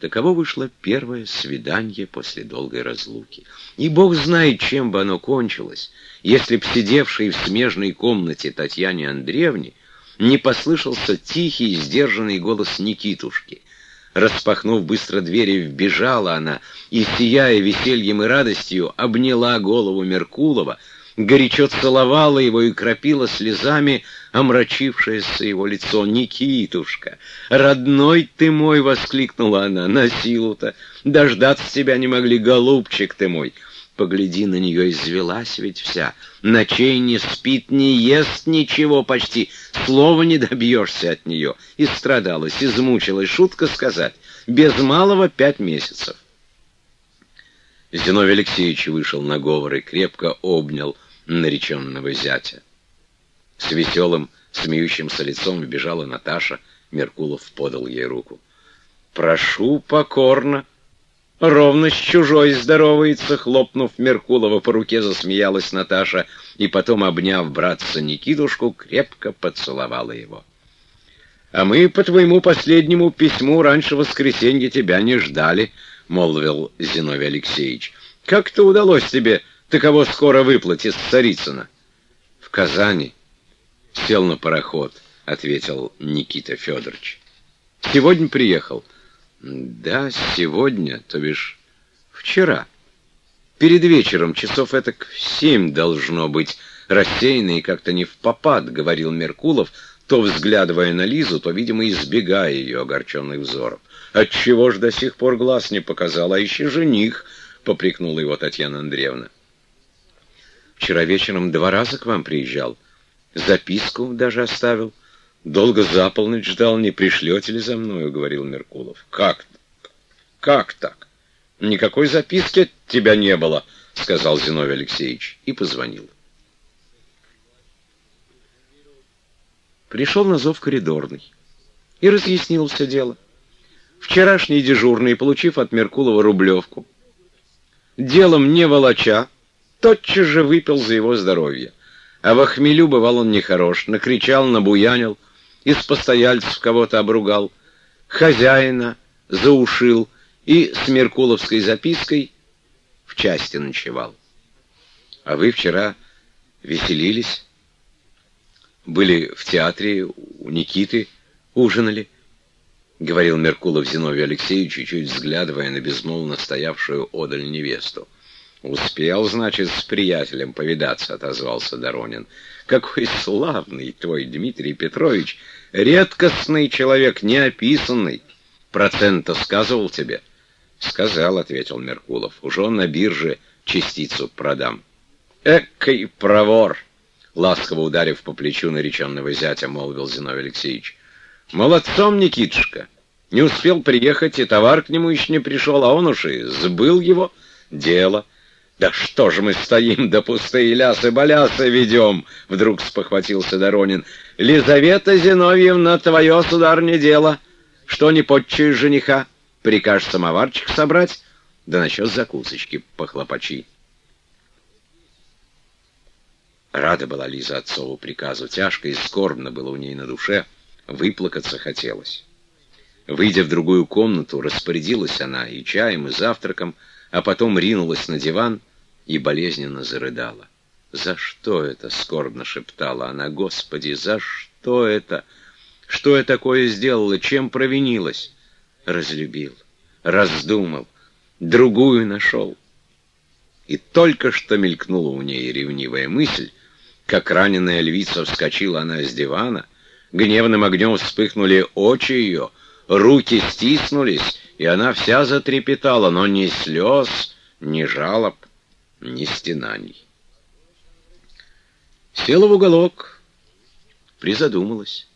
Таково вышло первое свидание после долгой разлуки. И бог знает, чем бы оно кончилось, если б сидевшей в смежной комнате Татьяне Андреевне не послышался тихий, сдержанный голос Никитушки. Распахнув быстро двери, вбежала она и, сияя весельем и радостью, обняла голову Меркулова, горячо целовала его и кропила слезами омрачившееся его лицо. «Никитушка, родной ты мой!» — воскликнула она. «На силу-то! Дождаться тебя не могли, голубчик ты мой!» Погляди на нее, извелась ведь вся. Ночей не спит, не ест ничего почти. Слова не добьешься от нее. И страдалась, измучилась, шутка сказать. Без малого пять месяцев. Зиновий Алексеевич вышел на говор и крепко обнял нареченного зятя. С веселым, смеющимся лицом вбежала Наташа. Меркулов подал ей руку. «Прошу покорно!» Ровно с чужой здоровается, хлопнув Меркулова по руке, засмеялась Наташа, и потом, обняв братца Никитушку, крепко поцеловала его. «А мы по твоему последнему письму раньше воскресенья тебя не ждали», — молвил Зиновий Алексеевич. «Как-то удалось тебе таково скоро выплыть из Царицына?» «В Казани. Сел на пароход», — ответил Никита Федорович. «Сегодня приехал». Да, сегодня, то бишь вчера. Перед вечером, часов этак в семь должно быть, рассеянный как-то не в попад, говорил Меркулов, то взглядывая на Лизу, то, видимо, избегая ее огорченных взоров. Отчего ж до сих пор глаз не показал, а еще жених, попрекнула его Татьяна Андреевна. Вчера вечером два раза к вам приезжал, записку даже оставил. Долго за полночь ждал, не пришлете ли за мною, — говорил Меркулов. Как? Как так? Никакой записки от тебя не было, — сказал Зиновий Алексеевич и позвонил. Пришел на зов коридорный и разъяснил все дело. Вчерашний дежурный, получив от Меркулова рублевку, делом не волоча, тотчас же выпил за его здоровье. А в хмелю бывал он нехорош, накричал, набуянил, из постояльцев кого-то обругал, хозяина заушил и с Меркуловской запиской в части ночевал. А вы вчера веселились, были в театре у Никиты, ужинали, — говорил Меркулов Зиновию Алексеевичу, чуть взглядывая на безмолвно стоявшую одаль невесту. «Успел, значит, с приятелем повидаться», — отозвался Доронин. «Какой славный твой Дмитрий Петрович! Редкостный человек, неописанный. Процент-то сказывал тебе?» «Сказал», — ответил Меркулов. «Уже он на бирже частицу продам». «Экой провор!» — ласково ударив по плечу нареченного зятя, молвил Зиновий Алексеевич. «Молодцом, Никитушка! Не успел приехать, и товар к нему еще не пришел, а он уж и сбыл его. Дело». «Да что же мы стоим, да пустые лясы-балясы ведем!» — вдруг спохватился Доронин. «Лизавета Зиновьевна, твое, сударня, дело. Что не подчуешь жениха? Прикажешь самоварчик собрать? Да насчет закусочки похлопочи». Рада была Лиза отцову приказу, тяжко и скорбно было у ней на душе, выплакаться хотелось. Выйдя в другую комнату, распорядилась она и чаем, и завтраком, а потом ринулась на диван и болезненно зарыдала. «За что это?» — скорбно шептала она. «Господи, за что это? Что я такое сделала? Чем провинилась?» Разлюбил, раздумал, другую нашел. И только что мелькнула у ней ревнивая мысль, как раненая львица вскочила она с дивана, гневным огнем вспыхнули очи ее, руки стиснулись, и она вся затрепетала, но ни слез, ни жалоб, ни стенаний. Села в уголок, призадумалась.